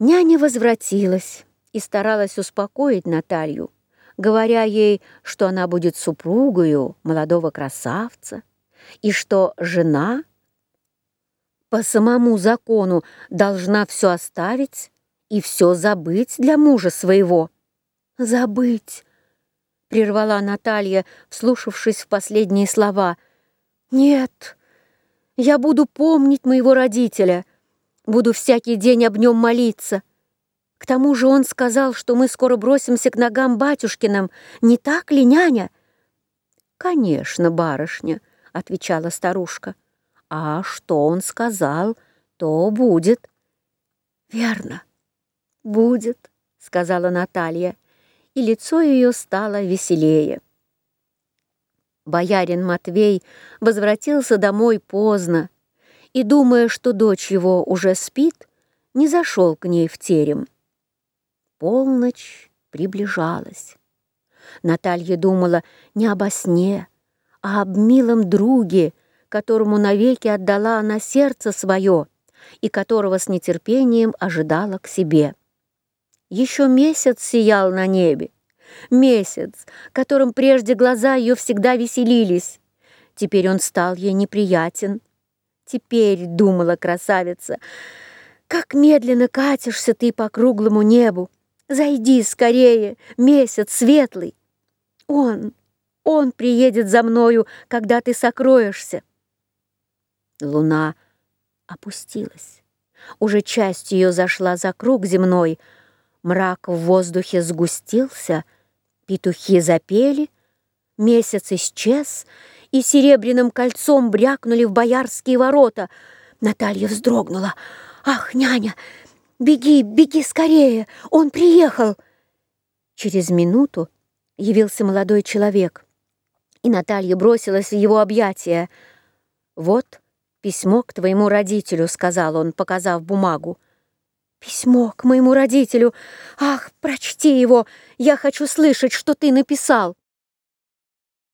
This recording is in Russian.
Няня возвратилась и старалась успокоить Наталью, говоря ей, что она будет супругою молодого красавца и что жена по самому закону должна все оставить и все забыть для мужа своего. «Забыть!» — прервала Наталья, вслушавшись в последние слова. «Нет, я буду помнить моего родителя» Буду всякий день об нем молиться. К тому же он сказал, что мы скоро бросимся к ногам батюшкиным. Не так ли, няня?» «Конечно, барышня», — отвечала старушка. «А что он сказал, то будет». «Верно, будет», — сказала Наталья, и лицо ее стало веселее. Боярин Матвей возвратился домой поздно, и, думая, что дочь его уже спит, не зашел к ней в терем. Полночь приближалась. Наталья думала не обо сне, а об милом друге, которому навеки отдала она сердце свое и которого с нетерпением ожидала к себе. Еще месяц сиял на небе, месяц, которым прежде глаза ее всегда веселились. Теперь он стал ей неприятен, Теперь, думала красавица, как медленно катишься ты по круглому небу. Зайди скорее, месяц светлый. Он, он приедет за мною, когда ты сокроешься. Луна опустилась. Уже часть ее зашла за круг земной. Мрак в воздухе сгустился, петухи запели, месяц исчез — и серебряным кольцом брякнули в боярские ворота. Наталья вздрогнула. «Ах, няня, беги, беги скорее, он приехал!» Через минуту явился молодой человек, и Наталья бросилась в его объятия. «Вот письмо к твоему родителю», — сказал он, показав бумагу. «Письмо к моему родителю! Ах, прочти его! Я хочу слышать, что ты написал!»